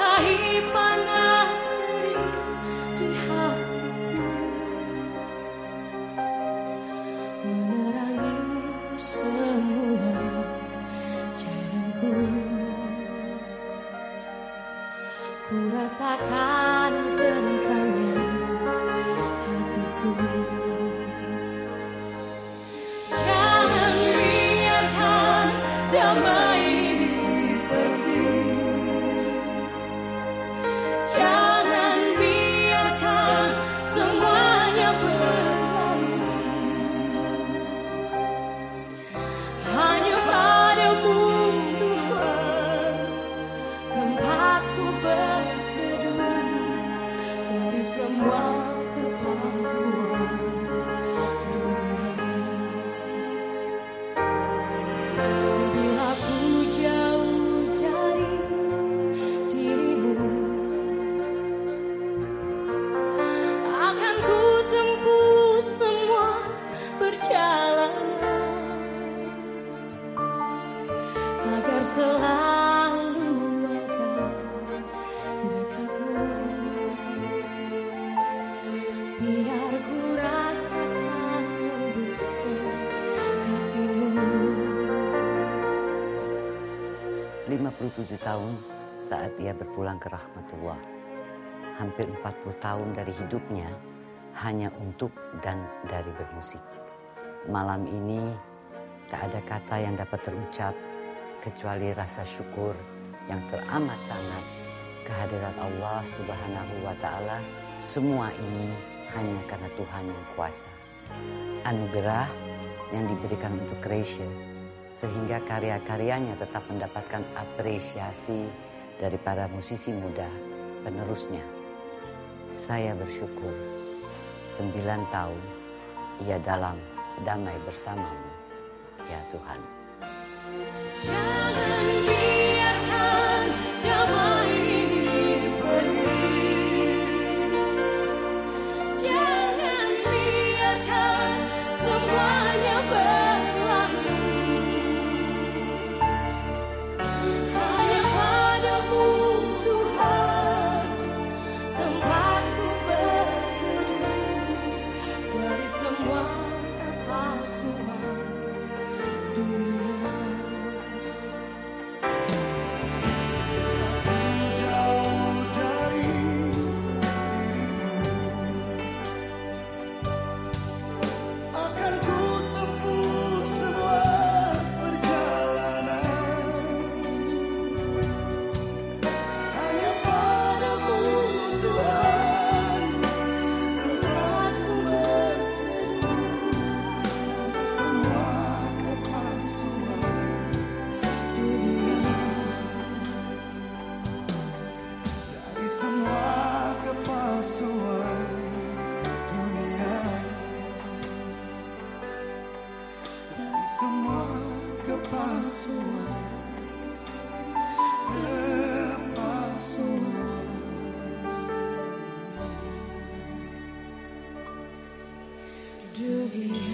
他一半。57 tahun saat ia berpulang ke rahmatullah. Hampir 40 tahun dari hidupnya hanya untuk dan dari bermusik. Malam ini tak ada kata yang dapat terucap kecuali rasa syukur yang teramat sangat kehadirat Allah Subhanahu wa taala. Semua ini hanya karena Tuhan yang kuasa. Anugerah yang diberikan untuk Krisya sehingga karya-karyanya tetap mendapatkan apresiasi dari para musisi muda penerusnya. Saya bersyukur sembilan tahun ia dalam damai bersamamu, ya Tuhan. Jangan you.